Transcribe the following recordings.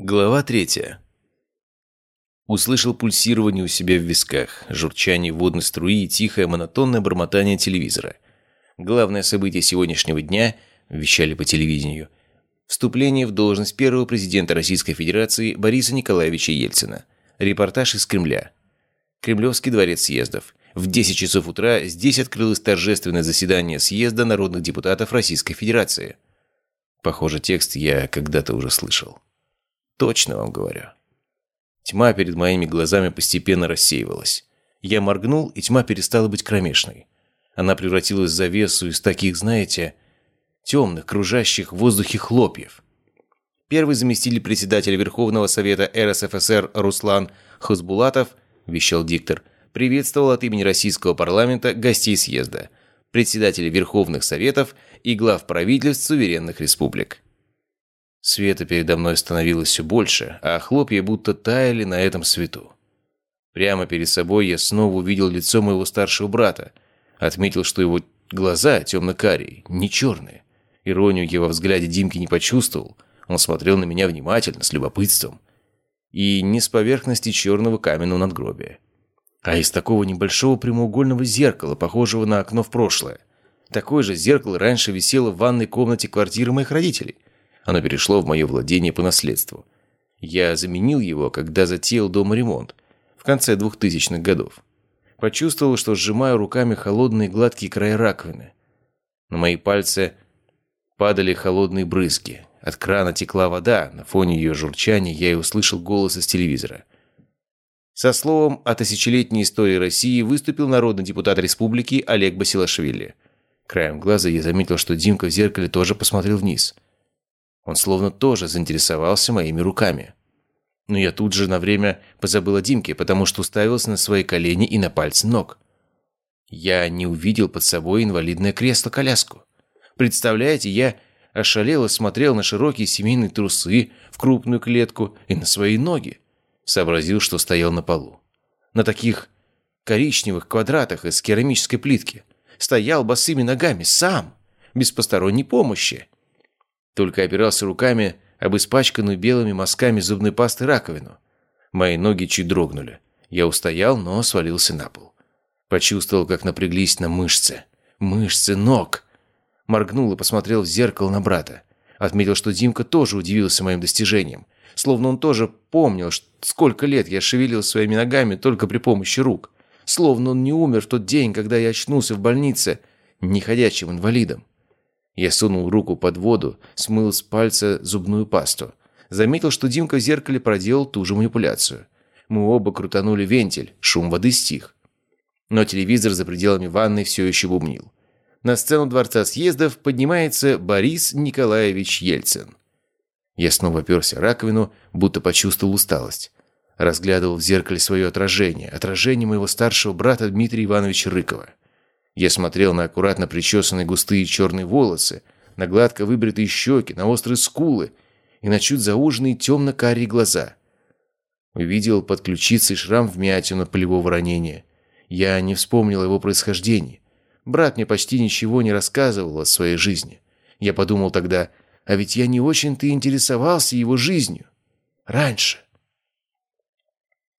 Глава третья. Услышал пульсирование у себя в висках, журчание водной струи и тихое монотонное бормотание телевизора. Главное событие сегодняшнего дня, вещали по телевидению, вступление в должность первого президента Российской Федерации Бориса Николаевича Ельцина. Репортаж из Кремля. Кремлевский дворец съездов. В 10 часов утра здесь открылось торжественное заседание съезда народных депутатов Российской Федерации. Похоже, текст я когда-то уже слышал. Точно вам говорю. Тьма перед моими глазами постепенно рассеивалась. Я моргнул, и тьма перестала быть кромешной. Она превратилась в завесу из таких, знаете, темных, кружащих в воздухе хлопьев. Первый заместитель председателя Верховного Совета РСФСР Руслан Хазбулатов, вещал диктор, приветствовал от имени российского парламента гостей съезда, председателей Верховных Советов и глав правительств суверенных республик. Света передо мной становилось все больше, а хлопья будто таяли на этом свету. Прямо перед собой я снова увидел лицо моего старшего брата. Отметил, что его глаза темно-карие, не черные. Иронию я во взгляде Димки не почувствовал. Он смотрел на меня внимательно, с любопытством. И не с поверхности черного каменного надгробия. А из такого небольшого прямоугольного зеркала, похожего на окно в прошлое. Такое же зеркало раньше висело в ванной комнате квартиры моих родителей. Оно перешло в мое владение по наследству. Я заменил его, когда затеял дома ремонт, в конце двухтысячных годов. Почувствовал, что сжимаю руками холодные гладкие края раковины. На мои пальцы падали холодные брызги. От крана текла вода, на фоне ее журчания я и услышал голос из телевизора. Со словом о тысячелетней истории России выступил народный депутат республики Олег Басилашвили. Краем глаза я заметил, что Димка в зеркале тоже посмотрел вниз. Он словно тоже заинтересовался моими руками. Но я тут же на время позабыл о Димке, потому что уставился на свои колени и на пальцы ног. Я не увидел под собой инвалидное кресло-коляску. Представляете, я ошалело смотрел на широкие семейные трусы в крупную клетку и на свои ноги. Сообразил, что стоял на полу. На таких коричневых квадратах из керамической плитки. Стоял босыми ногами, сам, без посторонней помощи. Только опирался руками об испачканную белыми мазками зубной пасты раковину. Мои ноги чуть дрогнули. Я устоял, но свалился на пол. Почувствовал, как напряглись на мышцы. Мышцы ног. Моргнул и посмотрел в зеркало на брата. Отметил, что Димка тоже удивился моим достижением. Словно он тоже помнил, сколько лет я шевелил своими ногами только при помощи рук. Словно он не умер в тот день, когда я очнулся в больнице неходячим инвалидом. Я сунул руку под воду, смыл с пальца зубную пасту. Заметил, что Димка в зеркале проделал ту же манипуляцию. Мы оба крутанули вентиль, шум воды стих. Но телевизор за пределами ванной все еще бумнил. На сцену Дворца съездов поднимается Борис Николаевич Ельцин. Я снова оперся раковину, будто почувствовал усталость. Разглядывал в зеркале свое отражение, отражение моего старшего брата Дмитрия Ивановича Рыкова. Я смотрел на аккуратно причесанные густые черные волосы, на гладко выбритые щеки, на острые скулы и на чуть зауженные темно-карие глаза. Увидел под ключицей шрам вмятину полевого ранения. Я не вспомнил его происхождение. Брат мне почти ничего не рассказывал о своей жизни. Я подумал тогда, а ведь я не очень-то интересовался его жизнью. Раньше.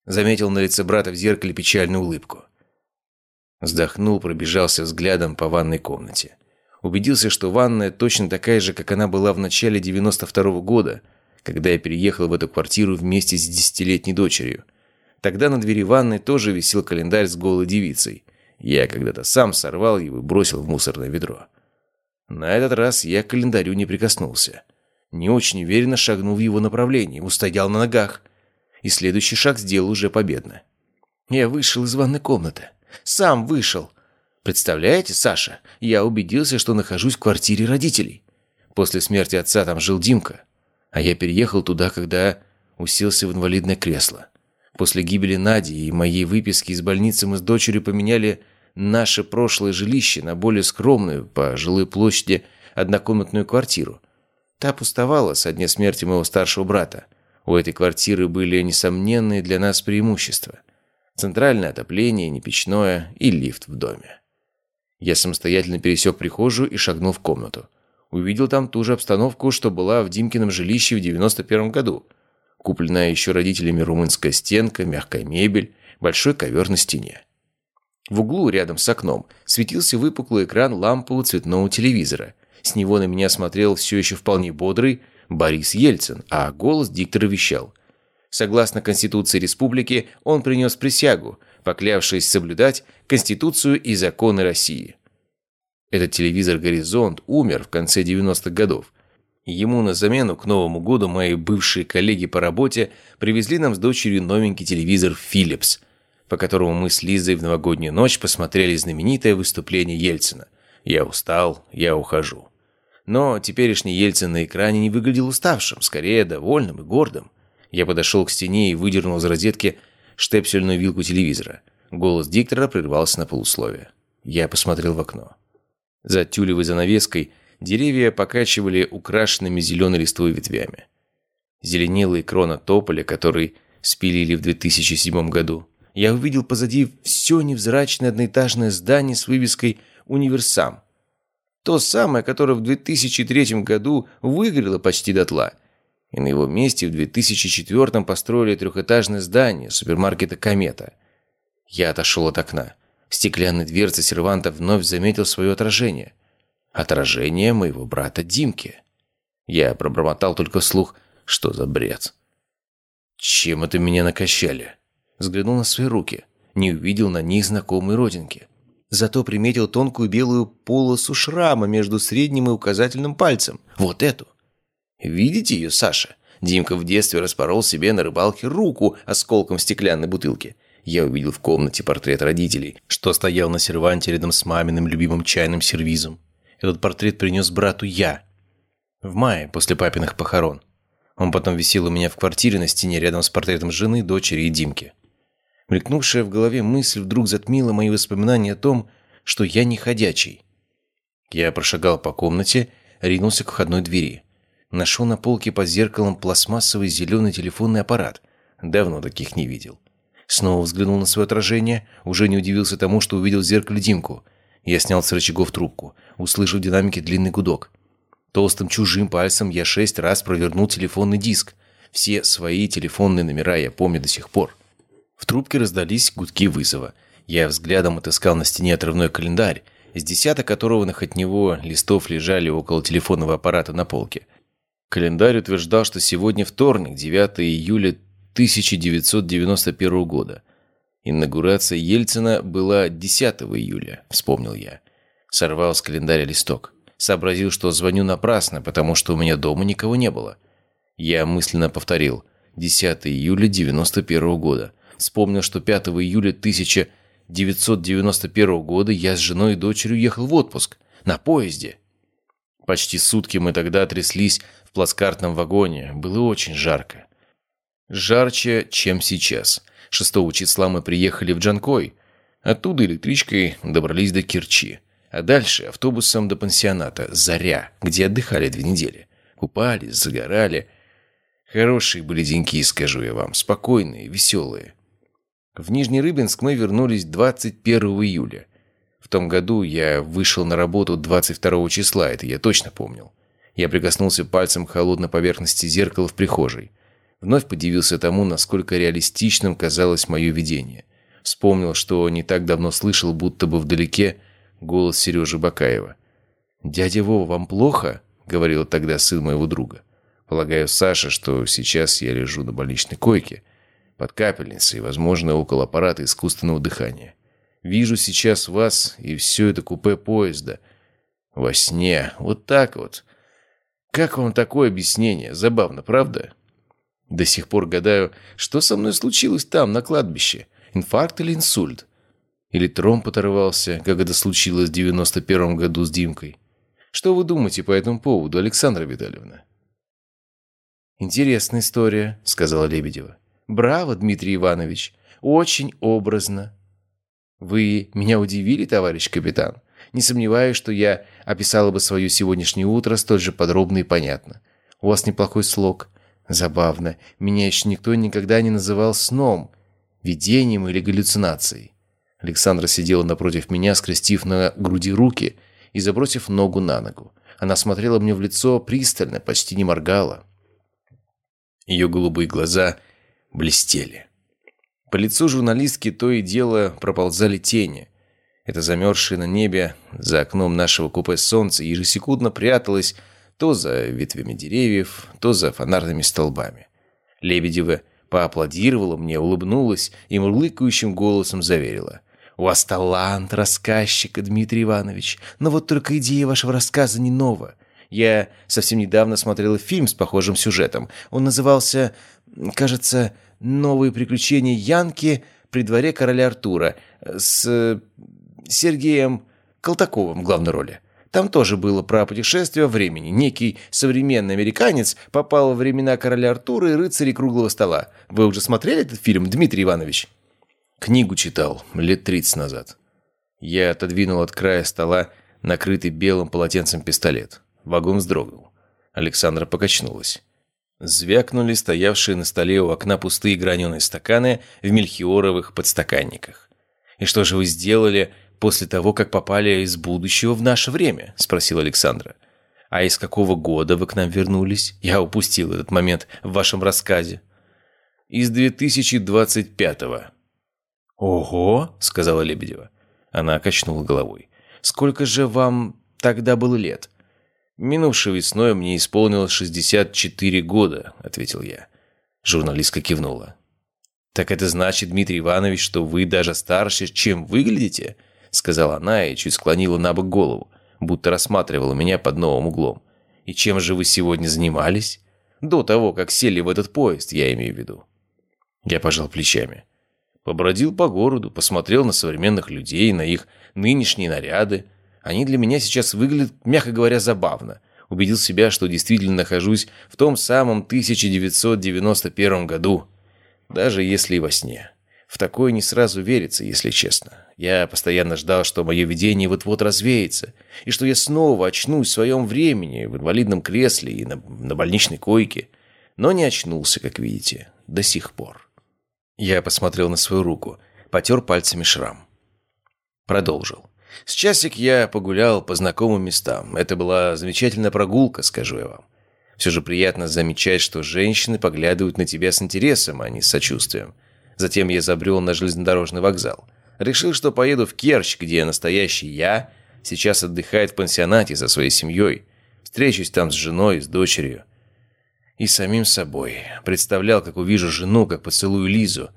Заметил на лице брата в зеркале печальную улыбку. Вздохнул, пробежался взглядом по ванной комнате. Убедился, что ванная точно такая же, как она была в начале 92 -го года, когда я переехал в эту квартиру вместе с десятилетней дочерью. Тогда на двери ванной тоже висел календарь с голой девицей. Я когда-то сам сорвал его и бросил в мусорное ведро. На этот раз я к календарю не прикоснулся. Не очень уверенно шагнул в его направлении, устоял на ногах. И следующий шаг сделал уже победно. Я вышел из ванной комнаты. Сам вышел. Представляете, Саша, я убедился, что нахожусь в квартире родителей. После смерти отца там жил Димка. А я переехал туда, когда уселся в инвалидное кресло. После гибели Нади и моей выписки из больницы мы с дочерью поменяли наше прошлое жилище на более скромную по жилой площади однокомнатную квартиру. Та пустовала со дня смерти моего старшего брата. У этой квартиры были несомненные для нас преимущества – центральное отопление, не печное и лифт в доме. Я самостоятельно пересек прихожую и шагнул в комнату. Увидел там ту же обстановку, что была в Димкином жилище в 91 году. Купленная еще родителями румынская стенка, мягкая мебель, большой ковер на стене. В углу, рядом с окном, светился выпуклый экран лампового цветного телевизора. С него на меня смотрел все еще вполне бодрый Борис Ельцин, а голос диктора вещал. Согласно Конституции Республики, он принес присягу, поклявшись соблюдать Конституцию и законы России. Этот телевизор «Горизонт» умер в конце 90-х годов. Ему на замену к Новому году мои бывшие коллеги по работе привезли нам с дочерью новенький телевизор «Philips», по которому мы с Лизой в новогоднюю ночь посмотрели знаменитое выступление Ельцина. «Я устал, я ухожу». Но теперешний Ельцин на экране не выглядел уставшим, скорее довольным и гордым. Я подошел к стене и выдернул из розетки штепсельную вилку телевизора. Голос диктора прервался на полусловие. Я посмотрел в окно. За тюлевой занавеской деревья покачивали украшенными зеленой листвой ветвями. Зеленела крона тополя, который спилили в 2007 году. Я увидел позади все невзрачное одноэтажное здание с вывеской «Универсам». То самое, которое в 2003 году выгорело почти дотла. И на его месте в 2004 построили трехэтажное здание супермаркета «Комета». Я отошел от окна. В стеклянной серванта вновь заметил свое отражение. Отражение моего брата Димки. Я пробормотал только вслух, что за бред. «Чем это меня накачали?» Взглянул на свои руки. Не увидел на них знакомые родинки. Зато приметил тонкую белую полосу шрама между средним и указательным пальцем. Вот эту. Видите ее, Саша? Димка в детстве распорол себе на рыбалке руку осколком стеклянной бутылки. Я увидел в комнате портрет родителей, что стоял на серванте рядом с маминым любимым чайным сервизом. Этот портрет принес брату я. В мае, после папиных похорон. Он потом висел у меня в квартире на стене рядом с портретом жены, дочери и Димки. Мелькнувшая в голове мысль вдруг затмила мои воспоминания о том, что я не ходячий. Я прошагал по комнате, ринулся к входной двери. Нашел на полке под зеркалом пластмассовый зеленый телефонный аппарат. Давно таких не видел. Снова взглянул на свое отражение, уже не удивился тому, что увидел в зеркале Димку. Я снял с рычагов трубку, услышав в динамике длинный гудок. Толстым чужим пальцем я шесть раз провернул телефонный диск. Все свои телефонные номера я помню до сих пор. В трубке раздались гудки вызова. Я взглядом отыскал на стене отрывной календарь, с десяток которого от него листов лежали около телефонного аппарата на полке. Календарь утверждал, что сегодня вторник, 9 июля 1991 года. Инаугурация Ельцина была 10 июля, вспомнил я. Сорвал с календаря листок. Сообразил, что звоню напрасно, потому что у меня дома никого не было. Я мысленно повторил. 10 июля 91 года. Вспомнил, что 5 июля 1991 года я с женой и дочерью ехал в отпуск. На поезде. Почти сутки мы тогда тряслись плацкартном вагоне. Было очень жарко. Жарче, чем сейчас. 6 числа мы приехали в Джанкой. Оттуда электричкой добрались до Керчи. А дальше автобусом до пансионата «Заря», где отдыхали две недели. Купались, загорали. Хорошие были деньки, скажу я вам. Спокойные, веселые. В Нижний Рыбинск мы вернулись 21 июля. В том году я вышел на работу 22 числа, это я точно помнил. Я прикоснулся пальцем к холодной поверхности зеркала в прихожей. Вновь подивился тому, насколько реалистичным казалось мое видение. Вспомнил, что не так давно слышал, будто бы вдалеке, голос Сережи Бакаева. «Дядя Вова, вам плохо?» — говорил тогда сын моего друга. Полагаю, Саша, что сейчас я лежу на больничной койке — под капельницей, возможно, около аппарата искусственного дыхания. Вижу сейчас вас и все это купе поезда. Во сне. Вот так вот. Как вам такое объяснение? Забавно, правда? До сих пор гадаю, что со мной случилось там, на кладбище. Инфаркт или инсульт? Или тромб оторвался, как это случилось в 91 году с Димкой? Что вы думаете по этому поводу, Александра Витальевна? «Интересная история», — сказала Лебедева. Браво, Дмитрий Иванович. Очень образно. Вы меня удивили, товарищ капитан. Не сомневаюсь, что я описала бы свое сегодняшнее утро столь же подробно и понятно. У вас неплохой слог. Забавно. Меня еще никто никогда не называл сном, видением или галлюцинацией. Александра сидела напротив меня, скрестив на груди руки и забросив ногу на ногу. Она смотрела мне в лицо пристально, почти не моргала. Ее голубые глаза блестели. По лицу журналистки то и дело проползали тени. Это замерзшее на небе за окном нашего купе солнце ежесекундно пряталось то за ветвями деревьев, то за фонарными столбами. Лебедева поаплодировала мне, улыбнулась и мурлыкающим голосом заверила. «У вас талант рассказчика, Дмитрий Иванович, но вот только идея вашего рассказа не нова. Я совсем недавно смотрела фильм с похожим сюжетом. Он назывался, кажется, «Новые приключения Янки при дворе короля Артура» с Сергеем Колтаковым в главной роли. Там тоже было про путешествие времени. Некий современный американец попал во времена короля Артура и рыцарей круглого стола. Вы уже смотрели этот фильм, Дмитрий Иванович? Книгу читал лет 30 назад. Я отодвинул от края стола накрытый белым полотенцем пистолет. Вагон вздрогнул. Александра покачнулась. Звякнули стоявшие на столе у окна пустые граненые стаканы в мельхиоровых подстаканниках. «И что же вы сделали после того, как попали из будущего в наше время?» – спросил Александра. «А из какого года вы к нам вернулись? Я упустил этот момент в вашем рассказе». «Из 2025-го». «Ого!» – сказала Лебедева. Она качнула головой. «Сколько же вам тогда было лет?» «Минувшей весной мне исполнилось 64 года», — ответил я. Журналистка кивнула. «Так это значит, Дмитрий Иванович, что вы даже старше, чем выглядите?» Сказала она и чуть склонила на бок голову, будто рассматривала меня под новым углом. «И чем же вы сегодня занимались?» «До того, как сели в этот поезд, я имею в виду». Я пожал плечами. Побродил по городу, посмотрел на современных людей, на их нынешние наряды, они для меня сейчас выглядят, мягко говоря, забавно. Убедил себя, что действительно нахожусь в том самом 1991 году. Даже если и во сне. В такое не сразу верится, если честно. Я постоянно ждал, что мое видение вот-вот развеется, и что я снова очнусь в своем времени, в инвалидном кресле и на, на больничной койке. Но не очнулся, как видите, до сих пор. Я посмотрел на свою руку, потер пальцами шрам. Продолжил. С часик я погулял по знакомым местам. Это была замечательная прогулка, скажу я вам. Все же приятно замечать, что женщины поглядывают на тебя с интересом, а не с сочувствием. Затем я забрел на железнодорожный вокзал. Решил, что поеду в Керчь, где настоящий я сейчас отдыхает в пансионате со своей семьей. Встречусь там с женой, с дочерью. И самим собой. Представлял, как увижу жену, как поцелую Лизу.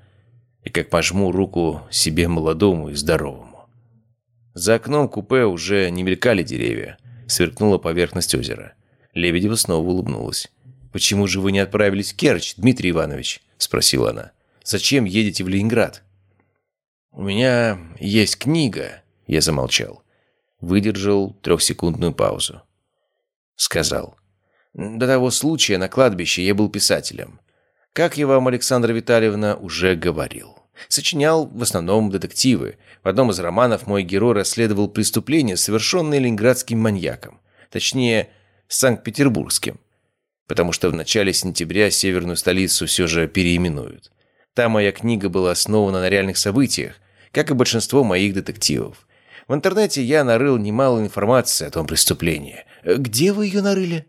И как пожму руку себе молодому и здоровому. За окном купе уже не мелькали деревья. Сверкнула поверхность озера. Лебедева снова улыбнулась. «Почему же вы не отправились в Керчь, Дмитрий Иванович?» – спросила она. «Зачем едете в Ленинград?» «У меня есть книга», – я замолчал. Выдержал трехсекундную паузу. Сказал. «До того случая на кладбище я был писателем. Как я вам, Александра Витальевна, уже говорил. Сочинял в основном детективы. В одном из романов мой герой расследовал преступление, совершенное ленинградским маньяком. Точнее, Санкт-Петербургским. Потому что в начале сентября северную столицу все же переименуют. Та моя книга была основана на реальных событиях, как и большинство моих детективов. В интернете я нарыл немало информации о том преступлении. «Где вы ее нарыли?»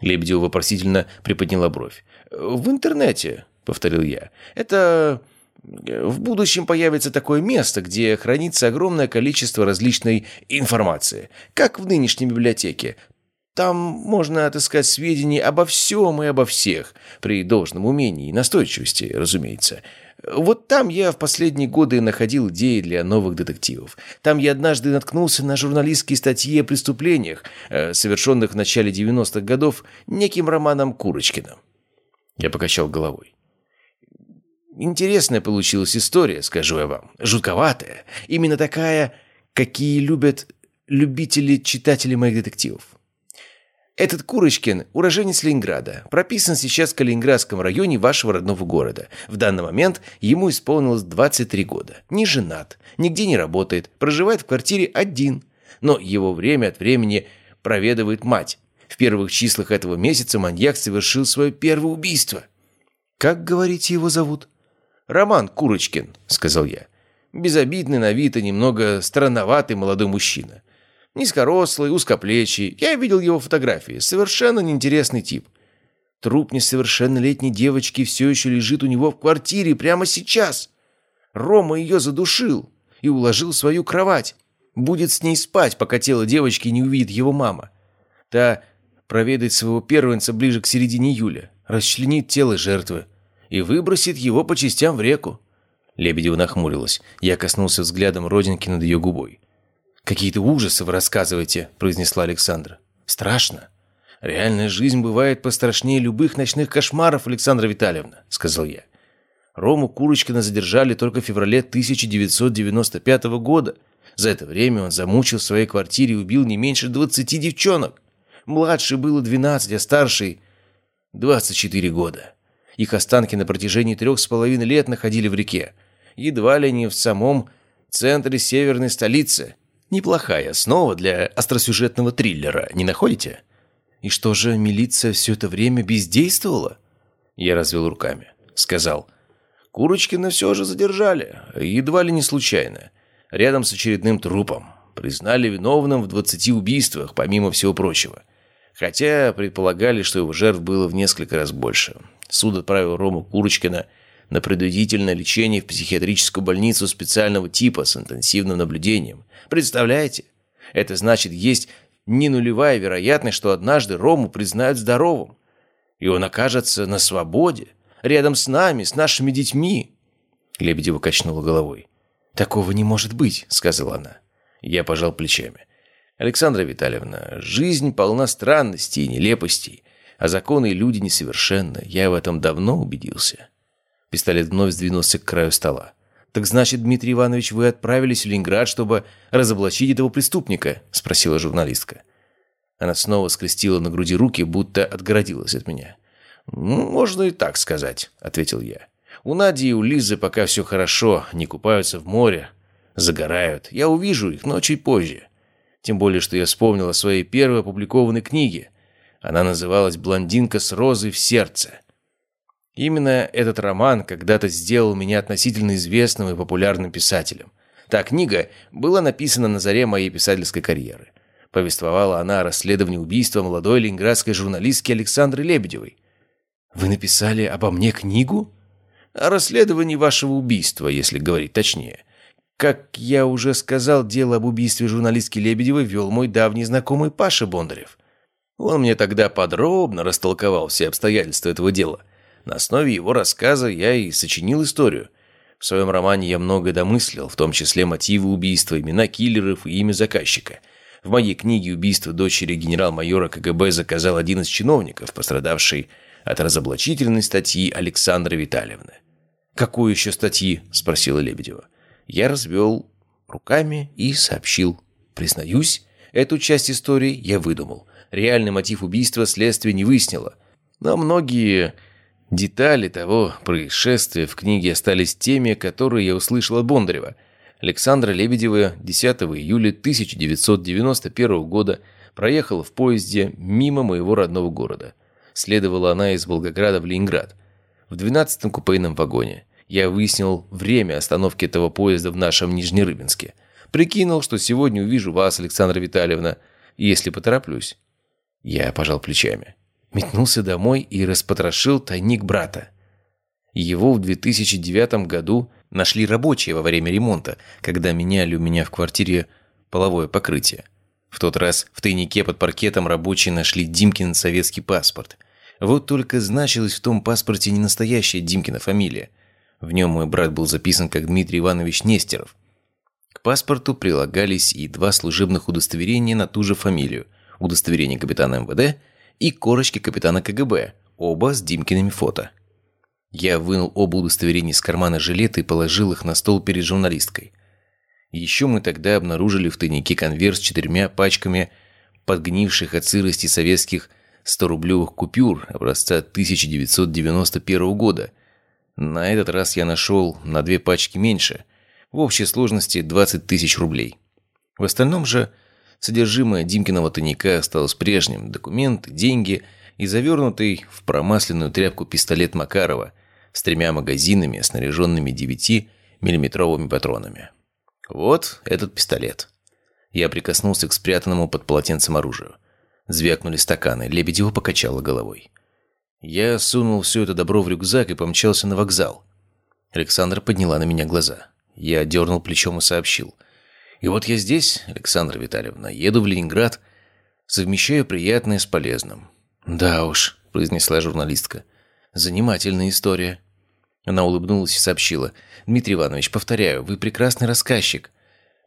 Лебедева вопросительно приподняла бровь. «В интернете», — повторил я. «Это в будущем появится такое место, где хранится огромное количество различной информации, как в нынешней библиотеке. Там можно отыскать сведения обо всем и обо всех, при должном умении и настойчивости, разумеется. Вот там я в последние годы находил идеи для новых детективов. Там я однажды наткнулся на журналистские статьи о преступлениях, э, совершенных в начале 90-х годов неким Романом Курочкиным. Я покачал головой. Интересная получилась история, скажу я вам. Жутковатая. Именно такая, какие любят любители читатели моих детективов. Этот Курочкин – уроженец Ленинграда. Прописан сейчас в Калининградском районе вашего родного города. В данный момент ему исполнилось 23 года. Не женат, нигде не работает, проживает в квартире один. Но его время от времени проведывает мать. В первых числах этого месяца маньяк совершил свое первое убийство. Как, говорите, его зовут? «Роман Курочкин», — сказал я. Безобидный на вид и немного странноватый молодой мужчина. Низкорослый, узкоплечий. Я видел его фотографии. Совершенно неинтересный тип. Труп несовершеннолетней девочки все еще лежит у него в квартире прямо сейчас. Рома ее задушил и уложил в свою кровать. Будет с ней спать, пока тело девочки не увидит его мама. Та проведает своего первенца ближе к середине июля, расчленит тело жертвы и выбросит его по частям в реку. Лебедева нахмурилась. Я коснулся взглядом родинки над ее губой. «Какие-то ужасы вы рассказываете», – произнесла Александра. «Страшно». «Реальная жизнь бывает пострашнее любых ночных кошмаров, Александра Витальевна», – сказал я. Рому Курочкина задержали только в феврале 1995 года. За это время он замучил в своей квартире и убил не меньше 20 девчонок. Младший было 12, а старший – 24 года. Их останки на протяжении трех с половиной лет находили в реке. Едва ли не в самом центре северной столицы. Неплохая основа для остросюжетного триллера, не находите? И что же, милиция все это время бездействовала? Я развел руками. Сказал, Курочкина все же задержали, едва ли не случайно. Рядом с очередным трупом. Признали виновным в 20 убийствах, помимо всего прочего. Хотя предполагали, что его жертв было в несколько раз больше. Суд отправил Рому Курочкина на предупредительное лечение в психиатрическую больницу специального типа с интенсивным наблюдением. Представляете? Это значит, есть не нулевая вероятность, что однажды Рому признают здоровым. И он окажется на свободе, рядом с нами, с нашими детьми. Лебедева качнула головой. «Такого не может быть», — сказала она. Я пожал плечами. «Александра Витальевна, жизнь полна странностей и нелепостей а законы и люди несовершенны. Я в этом давно убедился». Пистолет вновь сдвинулся к краю стола. «Так значит, Дмитрий Иванович, вы отправились в Ленинград, чтобы разоблачить этого преступника?» – спросила журналистка. Она снова скрестила на груди руки, будто отгородилась от меня. «Ну, можно и так сказать», – ответил я. «У Нади и у Лизы пока все хорошо, не купаются в море, загорают. Я увижу их, но чуть позже. Тем более, что я вспомнил о своей первой опубликованной книге. Она называлась «Блондинка с розой в сердце». Именно этот роман когда-то сделал меня относительно известным и популярным писателем. Та книга была написана на заре моей писательской карьеры. Повествовала она о расследовании убийства молодой ленинградской журналистки Александры Лебедевой. «Вы написали обо мне книгу?» «О расследовании вашего убийства, если говорить точнее. Как я уже сказал, дело об убийстве журналистки Лебедевой вел мой давний знакомый Паша Бондарев. Он мне тогда подробно растолковал все обстоятельства этого дела. На основе его рассказа я и сочинил историю. В своем романе я многое домыслил, в том числе мотивы убийства, имена киллеров и имя заказчика. В моей книге «Убийство дочери генерал-майора КГБ» заказал один из чиновников, пострадавший от разоблачительной статьи Александры Витальевны. «Какой еще статьи?» – спросила Лебедева. Я развел руками и сообщил. Признаюсь, эту часть истории я выдумал. Реальный мотив убийства следствие не выяснило. Но многие детали того происшествия в книге остались теми, которые я услышал от Бондарева. Александра Лебедева 10 июля 1991 года проехала в поезде мимо моего родного города. Следовала она из Волгограда в Ленинград. В 12-м купейном вагоне. Я выяснил время остановки этого поезда в нашем Нижнерыбинске. Прикинул, что сегодня увижу вас, Александра Витальевна, если потороплюсь. Я пожал плечами. Метнулся домой и распотрошил тайник брата. Его в 2009 году нашли рабочие во время ремонта, когда меняли у меня в квартире половое покрытие. В тот раз в тайнике под паркетом рабочие нашли Димкин советский паспорт. Вот только значилась в том паспорте не настоящая Димкина фамилия. В нем мой брат был записан как Дмитрий Иванович Нестеров. К паспорту прилагались и два служебных удостоверения на ту же фамилию – удостоверение капитана МВД и корочки капитана КГБ, оба с Димкиными фото. Я вынул оба удостоверения из кармана жилета и положил их на стол перед журналисткой. Еще мы тогда обнаружили в тайнике конверт с четырьмя пачками подгнивших от сырости советских 100-рублевых купюр образца 1991 года. На этот раз я нашел на две пачки меньше, в общей сложности 20 тысяч рублей. В остальном же Содержимое Димкиного тайника осталось прежним. Документы, деньги и завернутый в промасленную тряпку пистолет Макарова с тремя магазинами, снаряженными 9-миллиметровыми патронами. Вот этот пистолет. Я прикоснулся к спрятанному под полотенцем оружию. Звякнули стаканы. Лебедева покачала головой. Я сунул все это добро в рюкзак и помчался на вокзал. Александра подняла на меня глаза. Я дернул плечом и сообщил. «И вот я здесь, Александра Витальевна, еду в Ленинград, совмещаю приятное с полезным». «Да уж», — произнесла журналистка. «Занимательная история». Она улыбнулась и сообщила. «Дмитрий Иванович, повторяю, вы прекрасный рассказчик.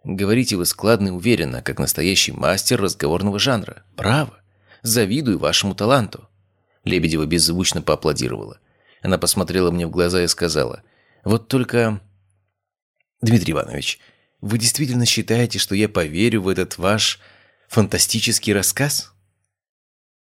Говорите вы складно и уверенно, как настоящий мастер разговорного жанра. Браво! Завидую вашему таланту!» Лебедева беззвучно поаплодировала. Она посмотрела мне в глаза и сказала. «Вот только...» «Дмитрий Иванович, вы действительно считаете, что я поверю в этот ваш фантастический рассказ?»